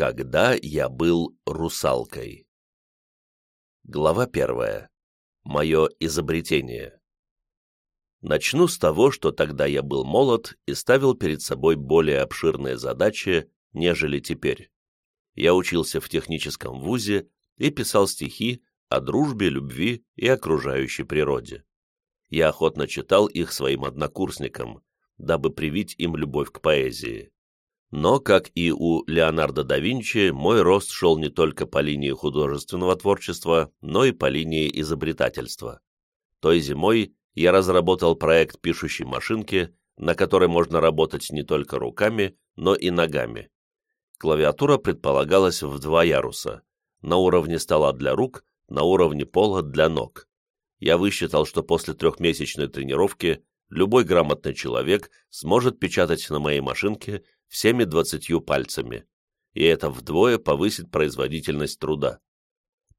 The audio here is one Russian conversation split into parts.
Когда я был русалкой. Глава первая. Мое изобретение. Начну с того, что тогда я был молод и ставил перед собой более обширные задачи, нежели теперь. Я учился в техническом вузе и писал стихи о дружбе, любви и окружающей природе. Я охотно читал их своим однокурсникам, дабы привить им любовь к поэзии. Но, как и у Леонардо да Винчи, мой рост шел не только по линии художественного творчества, но и по линии изобретательства. Той зимой я разработал проект пишущей машинки, на которой можно работать не только руками, но и ногами. Клавиатура предполагалась в два яруса, на уровне стола для рук, на уровне пола для ног. Я высчитал, что после трехмесячной тренировки любой грамотный человек сможет печатать на моей машинке всеми двадцатью пальцами, и это вдвое повысит производительность труда.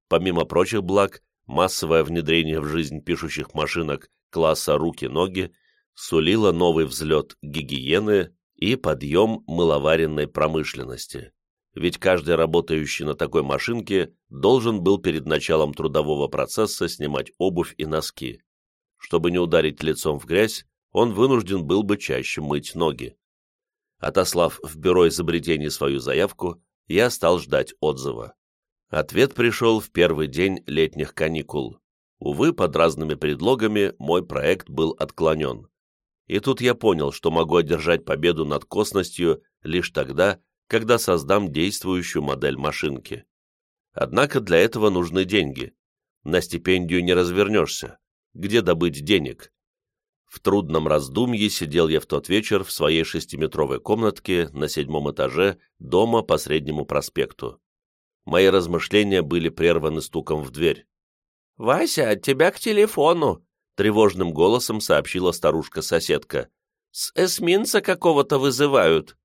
Помимо прочих благ, массовое внедрение в жизнь пишущих машинок класса руки-ноги сулило новый взлет гигиены и подъем мыловаренной промышленности. Ведь каждый работающий на такой машинке должен был перед началом трудового процесса снимать обувь и носки. Чтобы не ударить лицом в грязь, он вынужден был бы чаще мыть ноги. Отослав в бюро изобретений свою заявку, я стал ждать отзыва. Ответ пришел в первый день летних каникул. Увы, под разными предлогами мой проект был отклонен. И тут я понял, что могу одержать победу над косностью лишь тогда, когда создам действующую модель машинки. Однако для этого нужны деньги. На стипендию не развернешься. Где добыть денег? В трудном раздумье сидел я в тот вечер в своей шестиметровой комнатке на седьмом этаже дома по Среднему проспекту. Мои размышления были прерваны стуком в дверь. «Вася, от тебя к телефону!» — тревожным голосом сообщила старушка-соседка. «С эсминца какого-то вызывают!»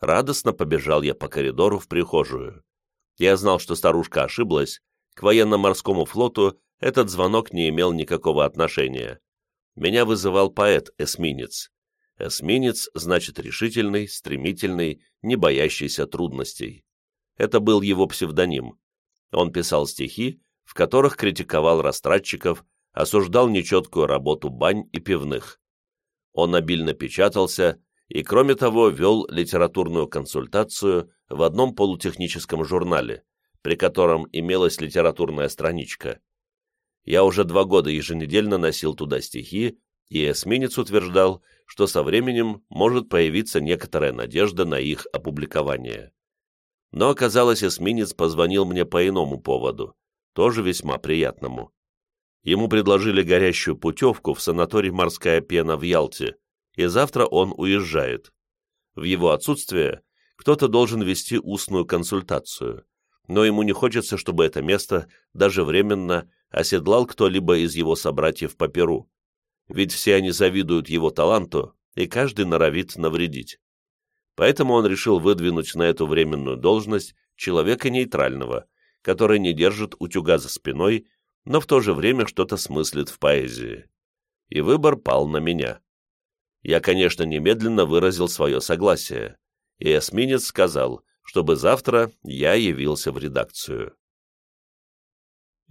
Радостно побежал я по коридору в прихожую. Я знал, что старушка ошиблась. К военно-морскому флоту этот звонок не имел никакого отношения меня вызывал поэт-эсминец. Эсминец значит решительный, стремительный, не боящийся трудностей. Это был его псевдоним. Он писал стихи, в которых критиковал растратчиков, осуждал нечеткую работу бань и пивных. Он обильно печатался и, кроме того, вел литературную консультацию в одном полутехническом журнале, при котором имелась литературная страничка. Я уже два года еженедельно носил туда стихи, и эсминец утверждал, что со временем может появиться некоторая надежда на их опубликование. Но оказалось, эсминец позвонил мне по иному поводу, тоже весьма приятному. Ему предложили горящую путевку в санаторий «Морская пена» в Ялте, и завтра он уезжает. В его отсутствие кто-то должен вести устную консультацию, но ему не хочется, чтобы это место даже временно оседлал кто-либо из его собратьев по перу, ведь все они завидуют его таланту, и каждый норовит навредить. Поэтому он решил выдвинуть на эту временную должность человека нейтрального, который не держит утюга за спиной, но в то же время что-то смыслит в поэзии. И выбор пал на меня. Я, конечно, немедленно выразил свое согласие, и эсминец сказал, чтобы завтра я явился в редакцию.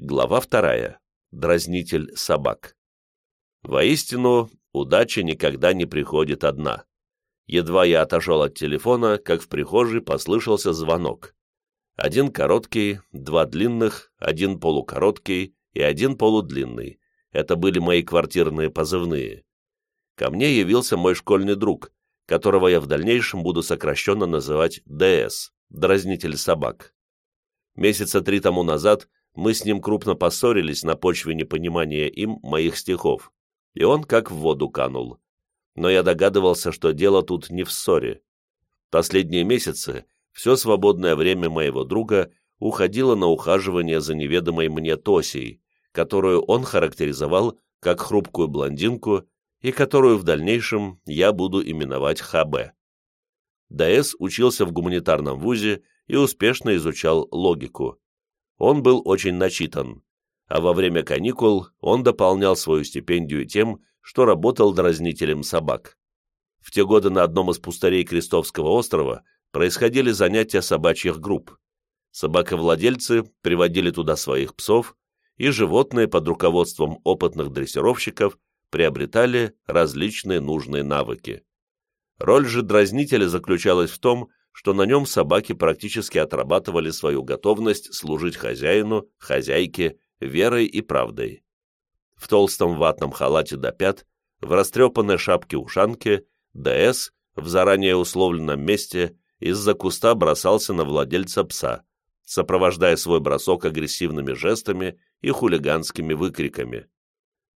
Глава вторая. Дразнитель собак. Воистину, удача никогда не приходит одна. Едва я отошел от телефона, как в прихожей послышался звонок. Один короткий, два длинных, один полукороткий и один полудлинный. Это были мои квартирные позывные. Ко мне явился мой школьный друг, которого я в дальнейшем буду сокращенно называть ДС, дразнитель собак. Месяца три тому назад мы с ним крупно поссорились на почве непонимания им моих стихов, и он как в воду канул. Но я догадывался, что дело тут не в ссоре. Последние месяцы все свободное время моего друга уходило на ухаживание за неведомой мне Тосей, которую он характеризовал как хрупкую блондинку и которую в дальнейшем я буду именовать ХБ. ДС учился в гуманитарном вузе и успешно изучал логику. Он был очень начитан, а во время каникул он дополнял свою стипендию тем, что работал дразнителем собак. В те годы на одном из пустырей Крестовского острова происходили занятия собачьих групп. Собаковладельцы приводили туда своих псов, и животные под руководством опытных дрессировщиков приобретали различные нужные навыки. Роль же дразнителя заключалась в том, что на нем собаки практически отрабатывали свою готовность служить хозяину, хозяйке, верой и правдой. В толстом ватном халате до пят, в растрепанной шапке-ушанке, ДС в заранее условленном месте из-за куста бросался на владельца пса, сопровождая свой бросок агрессивными жестами и хулиганскими выкриками.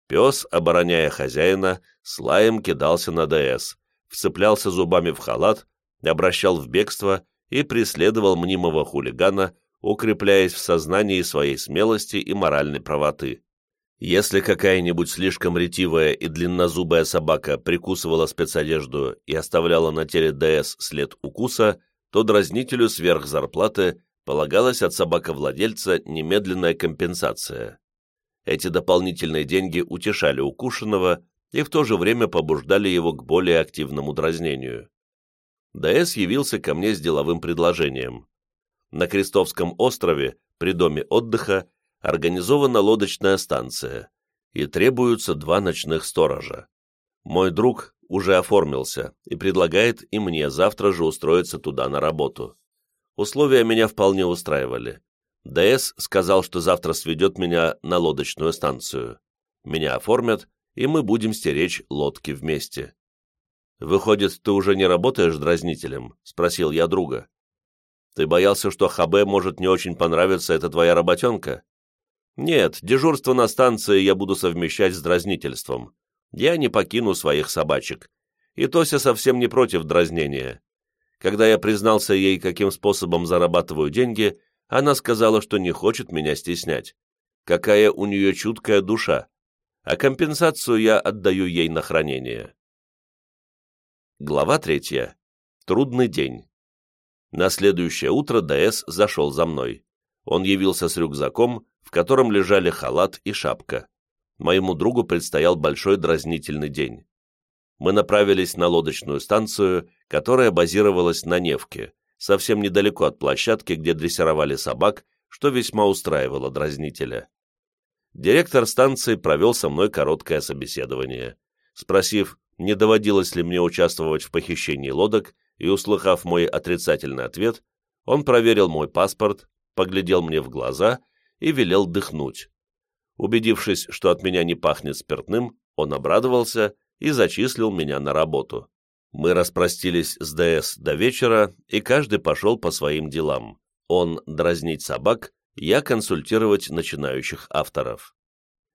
Пес, обороняя хозяина, с лаем кидался на ДС, вцеплялся зубами в халат, обращал в бегство и преследовал мнимого хулигана, укрепляясь в сознании своей смелости и моральной правоты. Если какая-нибудь слишком ретивая и длиннозубая собака прикусывала спецодежду и оставляла на теле ДС след укуса, то дразнителю сверх зарплаты полагалась от собаковладельца немедленная компенсация. Эти дополнительные деньги утешали укушенного и в то же время побуждали его к более активному дразнению. ДС явился ко мне с деловым предложением. На Крестовском острове, при доме отдыха, организована лодочная станция, и требуются два ночных сторожа. Мой друг уже оформился и предлагает и мне завтра же устроиться туда на работу. Условия меня вполне устраивали. ДС сказал, что завтра сведет меня на лодочную станцию. Меня оформят, и мы будем стеречь лодки вместе. «Выходит, ты уже не работаешь дразнителем?» — спросил я друга. «Ты боялся, что ХБ может не очень понравиться эта твоя работенка?» «Нет, дежурство на станции я буду совмещать с дразнительством. Я не покину своих собачек. И Тося совсем не против дразнения. Когда я признался ей, каким способом зарабатываю деньги, она сказала, что не хочет меня стеснять. Какая у нее чуткая душа. А компенсацию я отдаю ей на хранение. Глава третья. Трудный день. На следующее утро ДС зашел за мной. Он явился с рюкзаком, в котором лежали халат и шапка. Моему другу предстоял большой дразнительный день. Мы направились на лодочную станцию, которая базировалась на Невке, совсем недалеко от площадки, где дрессировали собак, что весьма устраивало дразнителя. Директор станции провел со мной короткое собеседование. Спросив, не доводилось ли мне участвовать в похищении лодок, и, услыхав мой отрицательный ответ, он проверил мой паспорт, поглядел мне в глаза и велел дыхнуть. Убедившись, что от меня не пахнет спиртным, он обрадовался и зачислил меня на работу. Мы распростились с ДС до вечера, и каждый пошел по своим делам. Он дразнить собак, я консультировать начинающих авторов.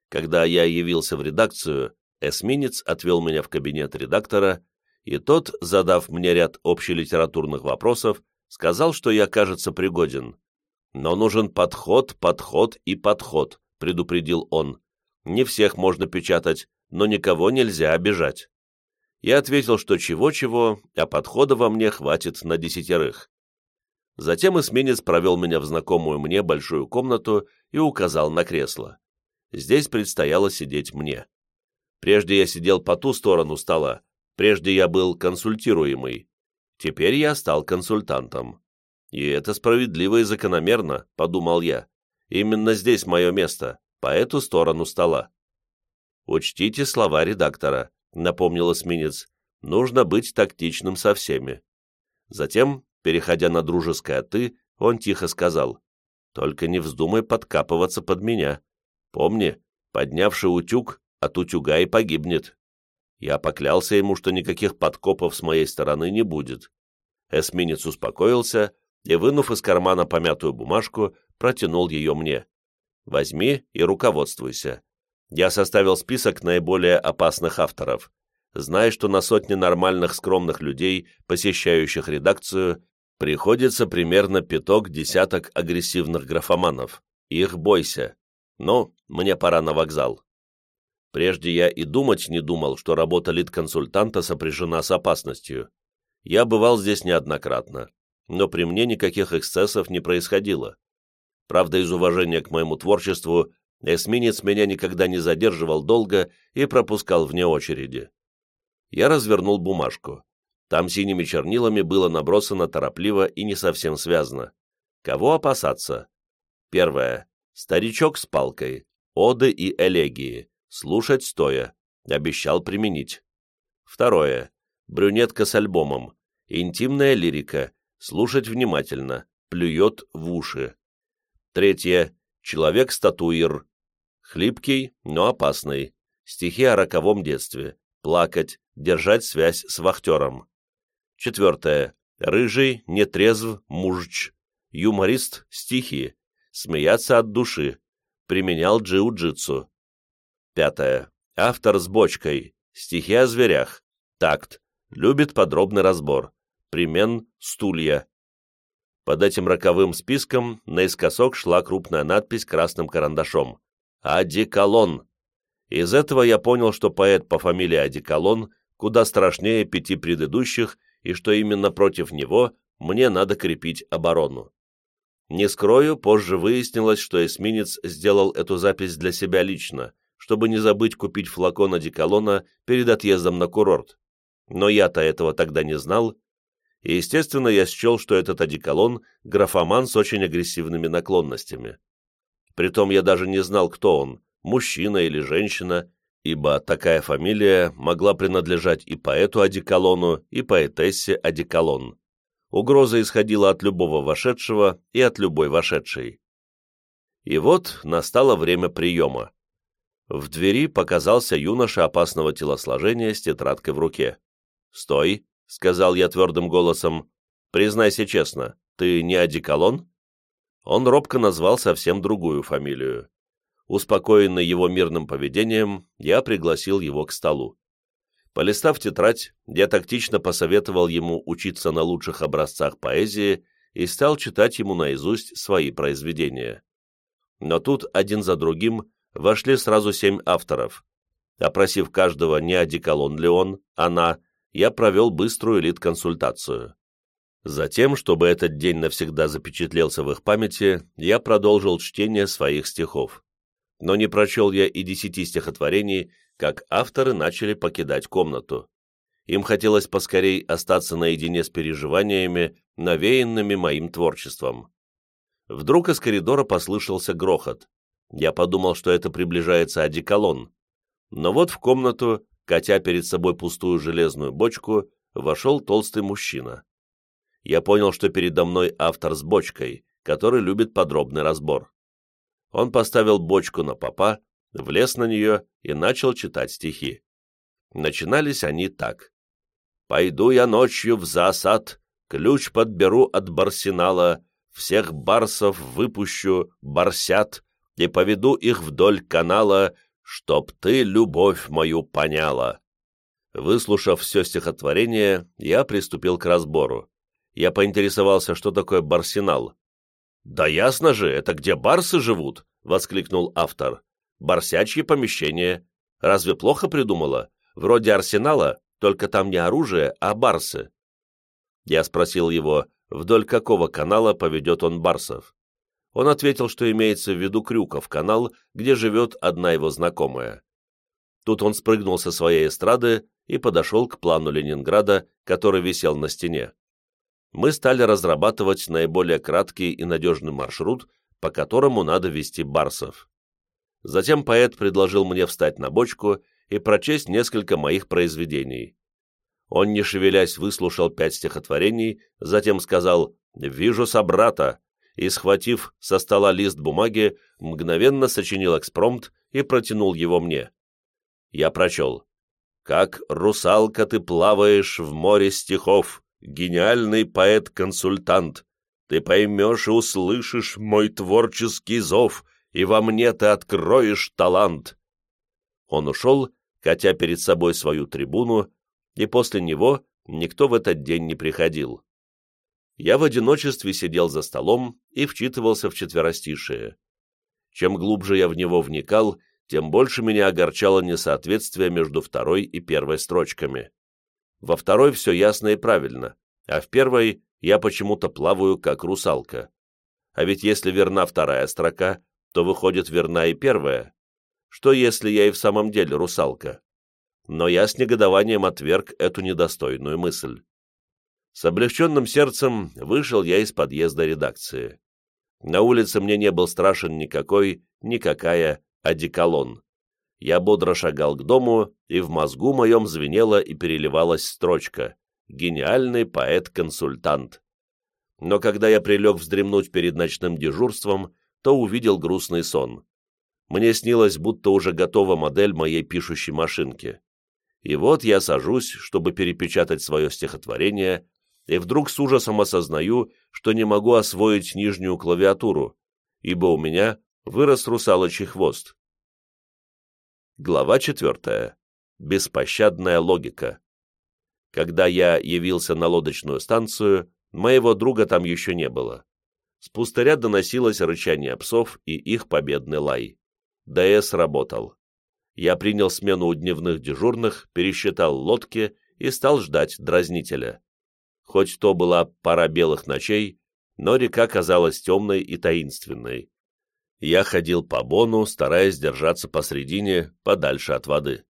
Когда я явился в редакцию, эсминец отвел меня в кабинет редактора, и тот, задав мне ряд общелитературных вопросов, сказал, что я, кажется, пригоден. Но нужен подход, подход и подход, предупредил он. Не всех можно печатать, но никого нельзя обижать. Я ответил, что чего-чего, а подхода во мне хватит на десятерых. Затем эсминец провел меня в знакомую мне большую комнату и указал на кресло. Здесь предстояло сидеть мне. Прежде я сидел по ту сторону стола, прежде я был консультируемый. Теперь я стал консультантом. И это справедливо и закономерно, подумал я. Именно здесь мое место, по эту сторону стола. «Учтите слова редактора», — напомнил эсминец. «Нужно быть тактичным со всеми». Затем, переходя на дружеское «ты», он тихо сказал. «Только не вздумай подкапываться под меня. Помни, поднявший утюг от утюга и погибнет». Я поклялся ему, что никаких подкопов с моей стороны не будет. Эсминец успокоился и, вынув из кармана помятую бумажку, протянул ее мне. «Возьми и руководствуйся. Я составил список наиболее опасных авторов. Знай, что на сотни нормальных скромных людей, посещающих редакцию, приходится примерно пяток-десяток агрессивных графоманов. Их бойся. Но мне пора на вокзал. Прежде я и думать не думал, что работа лид-консультанта сопряжена с опасностью. Я бывал здесь неоднократно, но при мне никаких эксцессов не происходило. Правда, из уважения к моему творчеству Эсминец меня никогда не задерживал долго и пропускал вне очереди. Я развернул бумажку. Там синими чернилами было набросано торопливо и не совсем связано. Кого опасаться? Первое. Старичок с палкой. Оды и элегии. Слушать стоя. Обещал применить. Второе. Брюнетка с альбомом. Интимная лирика. Слушать внимательно. Плюет в уши. Третье. Человек-статуир. Хлипкий, но опасный. Стихи о роковом детстве. Плакать. Держать связь с вахтером. Четвертое. Рыжий, нетрезв, мужч. Юморист, стихи. Смеяться от души. Применял джиу-джитсу. Пятое. Автор с бочкой. Стихи о зверях. Такт. Любит подробный разбор. Примен стулья. Под этим роковым списком наискосок шла крупная надпись красным карандашом. «Одеколон». Из этого я понял, что поэт по фамилии Одеколон куда страшнее пяти предыдущих и что именно против него мне надо крепить оборону. Не скрою, позже выяснилось, что эсминец сделал эту запись для себя лично, чтобы не забыть купить флакон одеколона перед отъездом на курорт. Но я-то этого тогда не знал, и, естественно, я счел, что этот одеколон – графоман с очень агрессивными наклонностями. Притом я даже не знал, кто он – мужчина или женщина, ибо такая фамилия могла принадлежать и поэту Одеколону, и поэтессе Одеколон. Угроза исходила от любого вошедшего и от любой вошедшей. И вот настало время приема. В двери показался юноша опасного телосложения с тетрадкой в руке. «Стой», — сказал я твердым голосом, — «признайся честно, ты не Одеколон?» Он робко назвал совсем другую фамилию. Успокоенный его мирным поведением, я пригласил его к столу. Полистав тетрадь, я тактично посоветовал ему учиться на лучших образцах поэзии и стал читать ему наизусть свои произведения. Но тут один за другим вошли сразу семь авторов. Опросив каждого, не одеколон ли он, она, я провел быструю лид-консультацию. Затем, чтобы этот день навсегда запечатлелся в их памяти, я продолжил чтение своих стихов но не прочел я и десяти стихотворений, как авторы начали покидать комнату. Им хотелось поскорей остаться наедине с переживаниями, навеянными моим творчеством. Вдруг из коридора послышался грохот. Я подумал, что это приближается одеколон. Но вот в комнату, катя перед собой пустую железную бочку, вошел толстый мужчина. Я понял, что передо мной автор с бочкой, который любит подробный разбор он поставил бочку на попа, влез на нее и начал читать стихи. Начинались они так. «Пойду я ночью в засад, ключ подберу от барсинала, всех барсов выпущу, барсят, и поведу их вдоль канала, чтоб ты любовь мою поняла». Выслушав все стихотворение, я приступил к разбору. Я поинтересовался, что такое барсинал. «Да ясно же, это где барсы живут!» — воскликнул автор. «Барсячье помещение. Разве плохо придумала? Вроде арсенала, только там не оружие, а барсы». Я спросил его, вдоль какого канала поведет он барсов. Он ответил, что имеется в виду Крюков канал, где живет одна его знакомая. Тут он спрыгнул со своей эстрады и подошел к плану Ленинграда, который висел на стене мы стали разрабатывать наиболее краткий и надежный маршрут, по которому надо вести барсов. Затем поэт предложил мне встать на бочку и прочесть несколько моих произведений. Он, не шевелясь, выслушал пять стихотворений, затем сказал «Вижу собрата», и, схватив со стола лист бумаги, мгновенно сочинил экспромт и протянул его мне. Я прочел «Как русалка ты плаваешь в море стихов, гениальный поэт-консультант, ты поймешь и услышишь мой творческий зов, и во мне ты откроешь талант». Он ушел, катя перед собой свою трибуну, и после него никто в этот день не приходил. Я в одиночестве сидел за столом и вчитывался в четверостишие. Чем глубже я в него вникал, тем больше меня огорчало несоответствие между второй и первой строчками. Во второй все ясно и правильно, а в первой я почему-то плаваю как русалка. А ведь если верна вторая строка, то выходит верна и первая. Что если я и в самом деле русалка? Но я с негодованием отверг эту недостойную мысль. С облегченным сердцем вышел я из подъезда редакции. На улице мне не был страшен никакой, никакая одеколон. Я бодро шагал к дому, и в мозгу моем звенела и переливалась строчка «Гениальный поэт-консультант». Но когда я прилег вздремнуть перед ночным дежурством, то увидел грустный сон. Мне снилось, будто уже готова модель моей пишущей машинки. И вот я сажусь, чтобы перепечатать свое стихотворение, и вдруг с ужасом осознаю, что не могу освоить нижнюю клавиатуру, ибо у меня вырос русалочий хвост. Глава четвертая. Беспощадная логика. Когда я явился на лодочную станцию, моего друга там еще не было. С пустыря доносилось рычание псов и их победный лай. ДС работал. Я принял смену у дневных дежурных, пересчитал лодки и стал ждать дразнителя. Хоть то была пара белых ночей, но река казалась темной и таинственной. Я ходил по бону, стараясь держаться посредине, подальше от воды.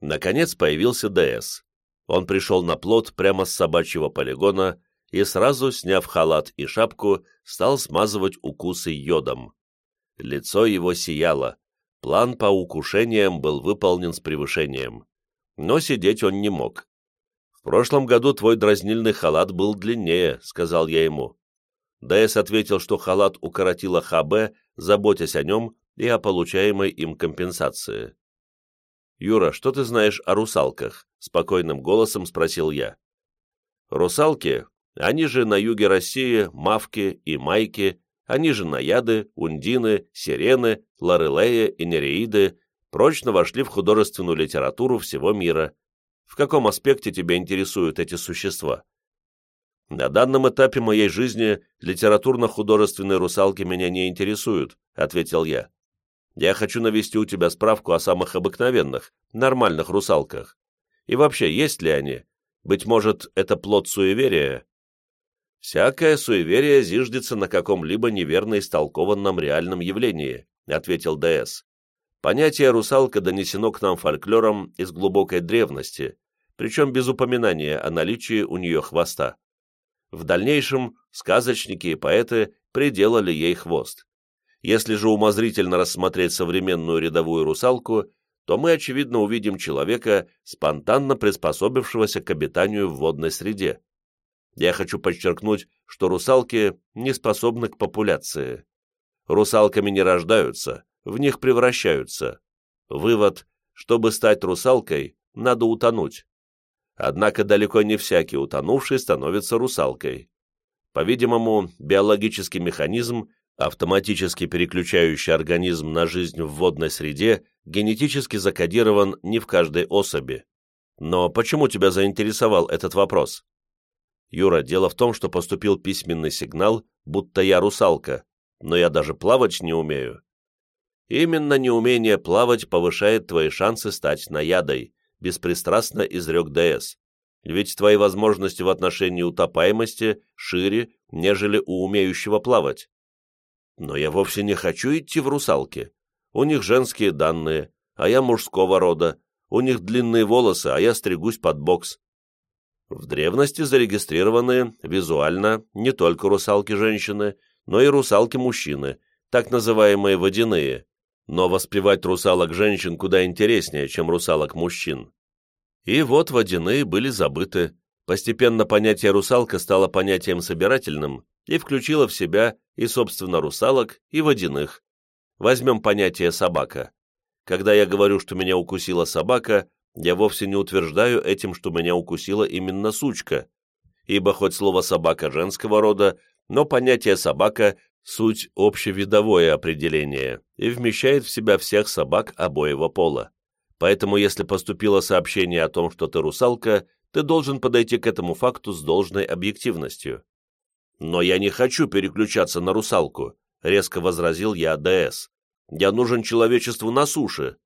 Наконец появился ДС. Он пришел на плот прямо с собачьего полигона и сразу, сняв халат и шапку, стал смазывать укусы йодом. Лицо его сияло. План по укушениям был выполнен с превышением. Но сидеть он не мог. «В прошлом году твой дразнильный халат был длиннее», — сказал я ему. Дэс ответил, что халат укоротила ХБ, заботясь о нем и о получаемой им компенсации. «Юра, что ты знаешь о русалках?» — спокойным голосом спросил я. «Русалки, они же на юге России мавки и майки, они же наяды, ундины, сирены, лорелеи и нереиды прочно вошли в художественную литературу всего мира, в каком аспекте тебя интересуют эти существа? На данном этапе моей жизни литературно-художественные русалки меня не интересуют, ответил я. Я хочу навести у тебя справку о самых обыкновенных, нормальных русалках. И вообще, есть ли они? Быть может, это плод суеверия? Всякое суеверие зиждется на каком-либо неверно истолкованном реальном явлении, ответил ДС. Понятие «русалка» донесено к нам фольклором из глубокой древности, причем без упоминания о наличии у нее хвоста. В дальнейшем сказочники и поэты приделали ей хвост. Если же умозрительно рассмотреть современную рядовую русалку, то мы, очевидно, увидим человека, спонтанно приспособившегося к обитанию в водной среде. Я хочу подчеркнуть, что русалки не способны к популяции. Русалками не рождаются, в них превращаются. Вывод, чтобы стать русалкой, надо утонуть. Однако далеко не всякий утонувший становится русалкой. По-видимому, биологический механизм, автоматически переключающий организм на жизнь в водной среде, генетически закодирован не в каждой особи. Но почему тебя заинтересовал этот вопрос? Юра, дело в том, что поступил письменный сигнал, будто я русалка, но я даже плавать не умею. Именно неумение плавать повышает твои шансы стать наядой, беспристрастно изрек ДС. Ведь твои возможности в отношении утопаемости шире, нежели у умеющего плавать. Но я вовсе не хочу идти в русалки. У них женские данные, а я мужского рода. У них длинные волосы, а я стригусь под бокс. В древности зарегистрированы визуально не только русалки-женщины, но и русалки-мужчины, так называемые водяные, но воспевать русалок-женщин куда интереснее, чем русалок-мужчин. И вот водяные были забыты. Постепенно понятие «русалка» стало понятием собирательным и включило в себя и, собственно, русалок, и водяных. Возьмем понятие «собака». Когда я говорю, что меня укусила собака, я вовсе не утверждаю этим, что меня укусила именно сучка, ибо хоть слово «собака» женского рода, но понятие «собака» суть общевидовое определение и вмещает в себя всех собак обоего пола. Поэтому если поступило сообщение о том, что ты русалка, ты должен подойти к этому факту с должной объективностью. «Но я не хочу переключаться на русалку», — резко возразил я ДС. «Я нужен человечеству на суше».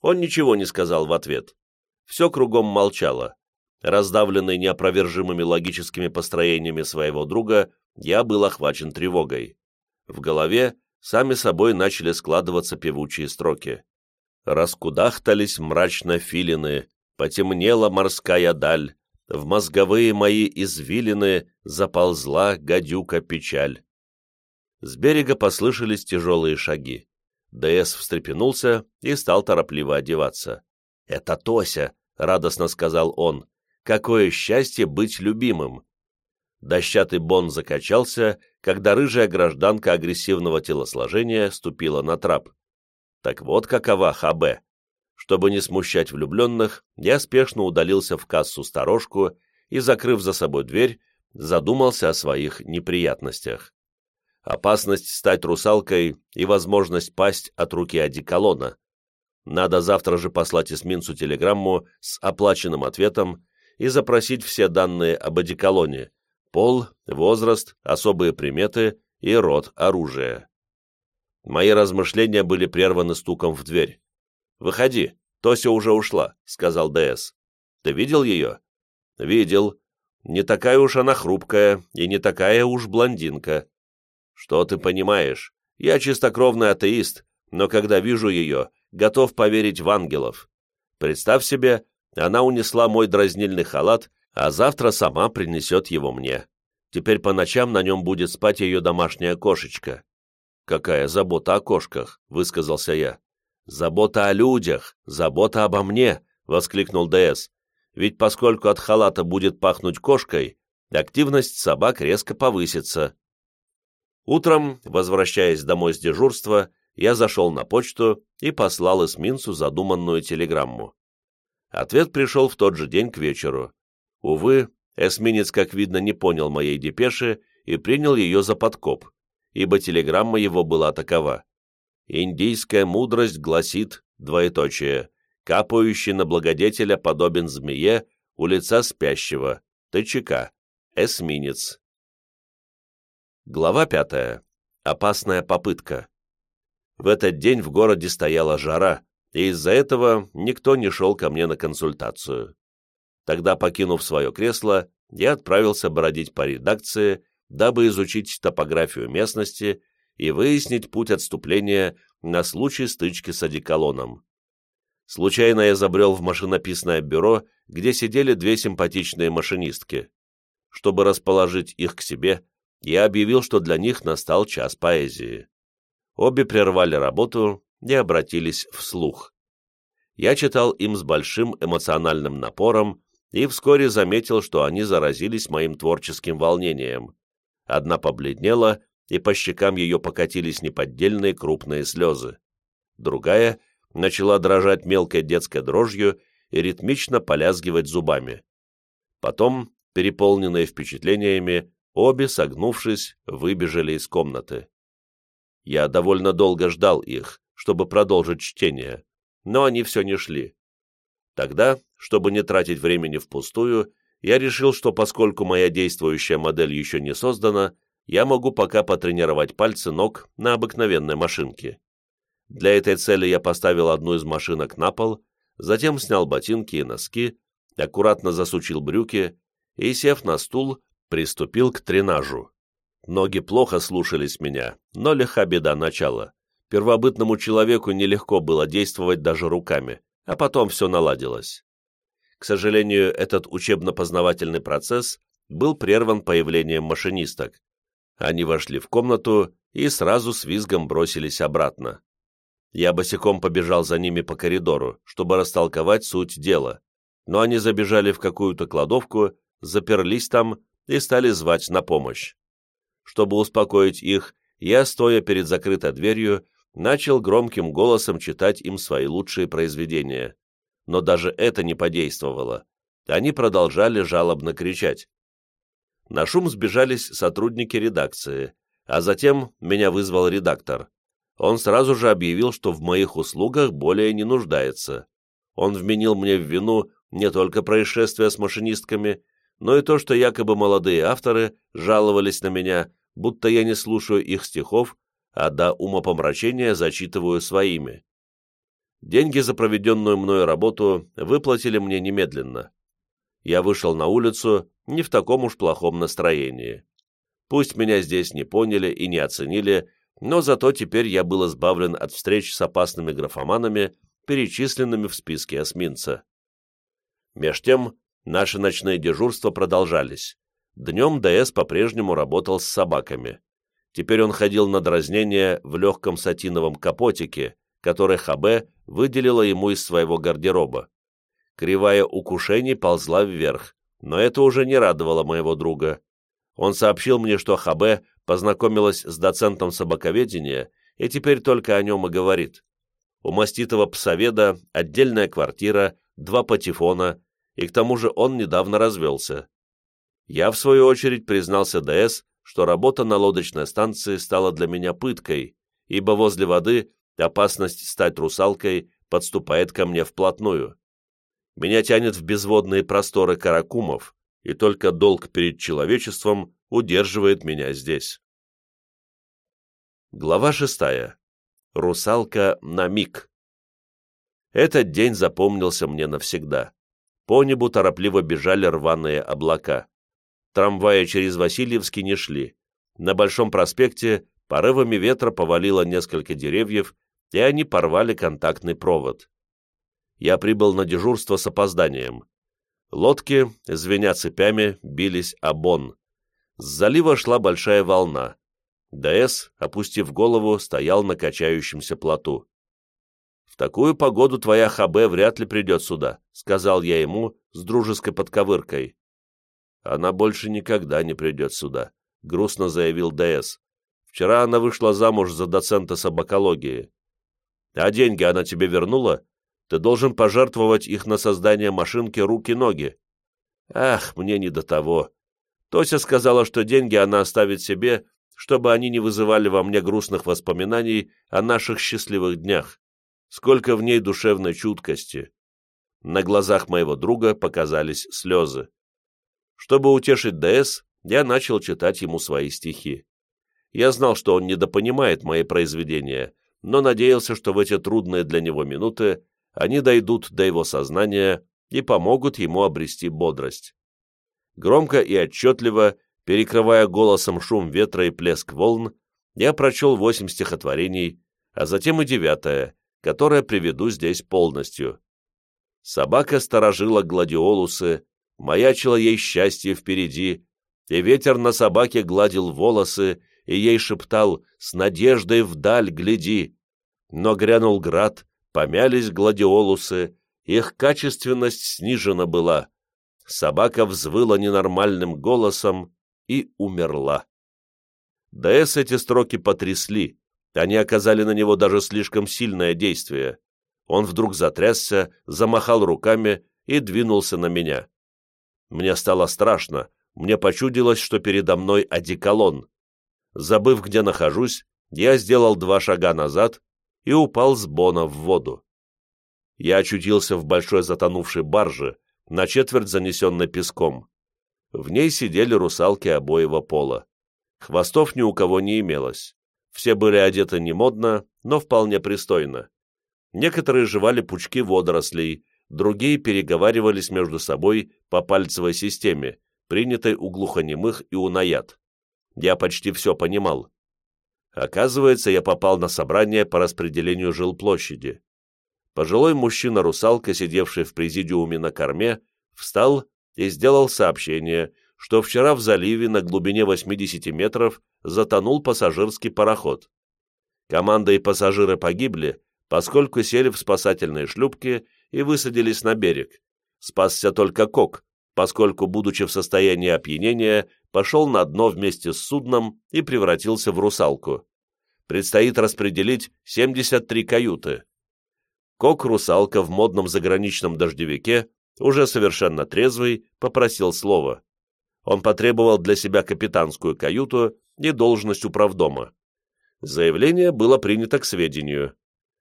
Он ничего не сказал в ответ. Все кругом молчало. Раздавленный неопровержимыми логическими построениями своего друга, я был охвачен тревогой. В голове сами собой начали складываться певучие строки. Раскудахтались мрачно филины, потемнела морская даль, в мозговые мои извилины заползла гадюка печаль. С берега послышались тяжелые шаги. ДС встрепенулся и стал торопливо одеваться. «Это Тося!» — радостно сказал он. «Какое счастье быть любимым!» Дощатый бон закачался, когда рыжая гражданка агрессивного телосложения ступила на трап. Так вот какова ХБ. Чтобы не смущать влюбленных, я спешно удалился в кассу-сторожку и, закрыв за собой дверь, задумался о своих неприятностях. Опасность стать русалкой и возможность пасть от руки одеколона. Надо завтра же послать эсминцу телеграмму с оплаченным ответом и запросить все данные об одеколоне, пол, возраст, особые приметы и род оружия. Мои размышления были прерваны стуком в дверь. «Выходи, Тося уже ушла», — сказал ДС. «Ты видел ее?» «Видел. Не такая уж она хрупкая и не такая уж блондинка. Что ты понимаешь? Я чистокровный атеист, но когда вижу ее, готов поверить в ангелов. Представь себе, она унесла мой дразнильный халат, а завтра сама принесет его мне. Теперь по ночам на нем будет спать ее домашняя кошечка. «Какая забота о кошках!» — высказался я. «Забота о людях, забота обо мне!» — воскликнул ДС. «Ведь поскольку от халата будет пахнуть кошкой, активность собак резко повысится. Утром, возвращаясь домой с дежурства, я зашел на почту и послал эсминцу задуманную телеграмму. Ответ пришел в тот же день к вечеру. Увы, эсминец, как видно, не понял моей депеши и принял ее за подкоп, ибо телеграмма его была такова. «Индийская мудрость гласит, двоеточие, капающий на благодетеля подобен змее у лица спящего, ТЧК, эсминец». Глава пятая. Опасная попытка. В этот день в городе стояла жара, и из-за этого никто не шел ко мне на консультацию. Тогда, покинув свое кресло, я отправился бродить по редакции, дабы изучить топографию местности и выяснить путь отступления на случай стычки с одеколоном. Случайно я забрел в машинописное бюро, где сидели две симпатичные машинистки. Чтобы расположить их к себе, я объявил, что для них настал час поэзии. Обе прервали работу и обратились вслух. Я читал им с большим эмоциональным напором и вскоре заметил, что они заразились моим творческим волнением. Одна побледнела, и по щекам ее покатились неподдельные крупные слезы. Другая начала дрожать мелкой детской дрожью и ритмично полязгивать зубами. Потом, переполненные впечатлениями, Обе, согнувшись, выбежали из комнаты. Я довольно долго ждал их, чтобы продолжить чтение, но они все не шли. Тогда, чтобы не тратить времени впустую, я решил, что поскольку моя действующая модель еще не создана, я могу пока потренировать пальцы ног на обыкновенной машинке. Для этой цели я поставил одну из машинок на пол, затем снял ботинки и носки, аккуратно засучил брюки и, сев на стул, Приступил к тренажу. Ноги плохо слушались меня, но лиха беда начала. Первобытному человеку нелегко было действовать даже руками, а потом все наладилось. К сожалению, этот учебно-познавательный процесс был прерван появлением машинисток. Они вошли в комнату и сразу с визгом бросились обратно. Я босиком побежал за ними по коридору, чтобы растолковать суть дела, но они забежали в какую-то кладовку, заперлись там и стали звать на помощь. Чтобы успокоить их, я, стоя перед закрытой дверью, начал громким голосом читать им свои лучшие произведения. Но даже это не подействовало. Они продолжали жалобно кричать. На шум сбежались сотрудники редакции, а затем меня вызвал редактор. Он сразу же объявил, что в моих услугах более не нуждается. Он вменил мне в вину не только происшествия с машинистками, но и то, что якобы молодые авторы жаловались на меня, будто я не слушаю их стихов, а до умопомрачения зачитываю своими. Деньги за проведенную мною работу выплатили мне немедленно. Я вышел на улицу не в таком уж плохом настроении. Пусть меня здесь не поняли и не оценили, но зато теперь я был избавлен от встреч с опасными графоманами, перечисленными в списке эсминца. Меж тем, Наши ночные дежурства продолжались. Днем ДС по-прежнему работал с собаками. Теперь он ходил на дразнение в легком сатиновом капотике, который ХБ выделила ему из своего гардероба. Кривая укушений ползла вверх, но это уже не радовало моего друга. Он сообщил мне, что ХБ познакомилась с доцентом собаковедения и теперь только о нем и говорит. У маститого псоведа отдельная квартира, два патефона, и к тому же он недавно развелся. Я, в свою очередь, признался ДС, что работа на лодочной станции стала для меня пыткой, ибо возле воды опасность стать русалкой подступает ко мне вплотную. Меня тянет в безводные просторы каракумов, и только долг перед человечеством удерживает меня здесь. Глава шестая. Русалка на миг. Этот день запомнился мне навсегда. По небу торопливо бежали рваные облака. Трамваи через Васильевский не шли. На Большом проспекте порывами ветра повалило несколько деревьев, и они порвали контактный провод. Я прибыл на дежурство с опозданием. Лодки, звеня цепями, бились о бон. С залива шла большая волна. ДС, опустив голову, стоял на качающемся плоту. «В такую погоду твоя ХБ вряд ли придет сюда», — сказал я ему с дружеской подковыркой. «Она больше никогда не придет сюда», — грустно заявил ДС. «Вчера она вышла замуж за доцента собакологии». «А деньги она тебе вернула? Ты должен пожертвовать их на создание машинки руки-ноги». «Ах, мне не до того», Тося сказала, что деньги она оставит себе, чтобы они не вызывали во мне грустных воспоминаний о наших счастливых днях. Сколько в ней душевной чуткости. На глазах моего друга показались слезы. Чтобы утешить ДС, я начал читать ему свои стихи. Я знал, что он недопонимает мои произведения, но надеялся, что в эти трудные для него минуты они дойдут до его сознания и помогут ему обрести бодрость. Громко и отчетливо, перекрывая голосом шум ветра и плеск волн, я прочел восемь стихотворений, а затем и девятое, которое приведу здесь полностью. Собака сторожила гладиолусы, маячило ей счастье впереди, и ветер на собаке гладил волосы, и ей шептал «С надеждой вдаль гляди!» Но грянул град, помялись гладиолусы, их качественность снижена была, собака взвыла ненормальным голосом и умерла. ДС эти строки потрясли, они оказали на него даже слишком сильное действие. Он вдруг затрясся, замахал руками и двинулся на меня. Мне стало страшно, мне почудилось, что передо мной одеколон. Забыв, где нахожусь, я сделал два шага назад и упал с бона в воду. Я очутился в большой затонувшей барже, на четверть занесенной песком. В ней сидели русалки обоего пола. Хвостов ни у кого не имелось. Все были одеты не модно, но вполне пристойно. Некоторые жевали пучки водорослей, другие переговаривались между собой по пальцевой системе, принятой у глухонемых и у наяд. Я почти все понимал. Оказывается, я попал на собрание по распределению жилплощади. Пожилой мужчина-русалка, сидевший в президиуме на корме, встал и сделал сообщение, что вчера в заливе на глубине 80 метров затонул пассажирский пароход. Команда и пассажиры погибли, поскольку сели в спасательные шлюпки и высадились на берег. Спасся только Кок, поскольку, будучи в состоянии опьянения, пошел на дно вместе с судном и превратился в русалку. Предстоит распределить 73 каюты. Кок-русалка в модном заграничном дождевике, уже совершенно трезвый, попросил слова. Он потребовал для себя капитанскую каюту и должность управдома. Заявление было принято к сведению.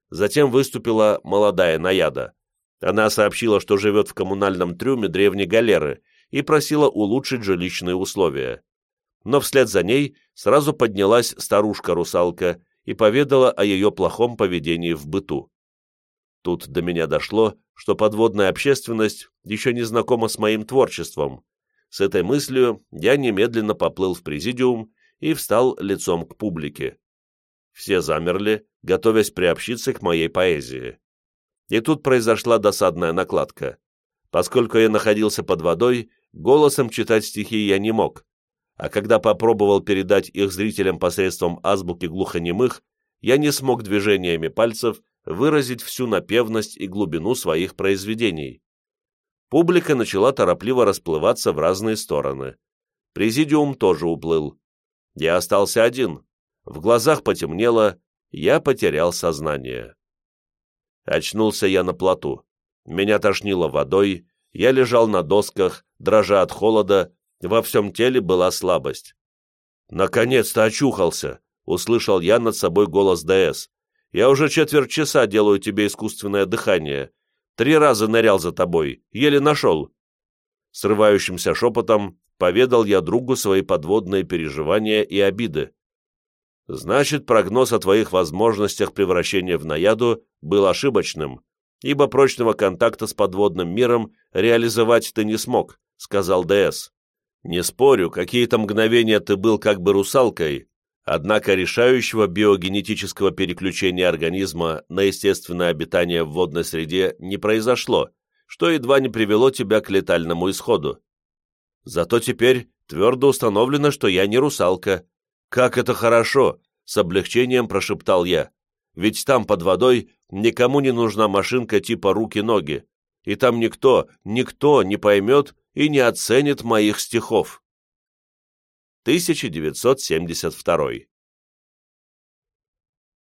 Затем выступила молодая наяда. Она сообщила, что живет в коммунальном трюме древней галеры и просила улучшить жилищные условия. Но вслед за ней сразу поднялась старушка-русалка и поведала о ее плохом поведении в быту. Тут до меня дошло, что подводная общественность еще не знакома с моим творчеством. С этой мыслью я немедленно поплыл в президиум и встал лицом к публике. Все замерли, готовясь приобщиться к моей поэзии. И тут произошла досадная накладка. Поскольку я находился под водой, голосом читать стихи я не мог, а когда попробовал передать их зрителям посредством азбуки глухонемых, я не смог движениями пальцев выразить всю напевность и глубину своих произведений. Публика начала торопливо расплываться в разные стороны. Президиум тоже уплыл. Я остался один. В глазах потемнело, я потерял сознание. Очнулся я на плоту. Меня тошнило водой, я лежал на досках, дрожа от холода, во всем теле была слабость. «Наконец-то очухался!» — услышал я над собой голос ДС. «Я уже четверть часа делаю тебе искусственное дыхание. Три раза нырял за тобой, еле нашел». Срывающимся шепотом поведал я другу свои подводные переживания и обиды. Значит, прогноз о твоих возможностях превращения в наяду был ошибочным, ибо прочного контакта с подводным миром реализовать ты не смог, сказал ДС. Не спорю, какие-то мгновения ты был как бы русалкой, однако решающего биогенетического переключения организма на естественное обитание в водной среде не произошло, что едва не привело тебя к летальному исходу. Зато теперь твердо установлено, что я не русалка, «Как это хорошо!» — с облегчением прошептал я. «Ведь там под водой никому не нужна машинка типа руки-ноги, и там никто, никто не поймет и не оценит моих стихов». 1972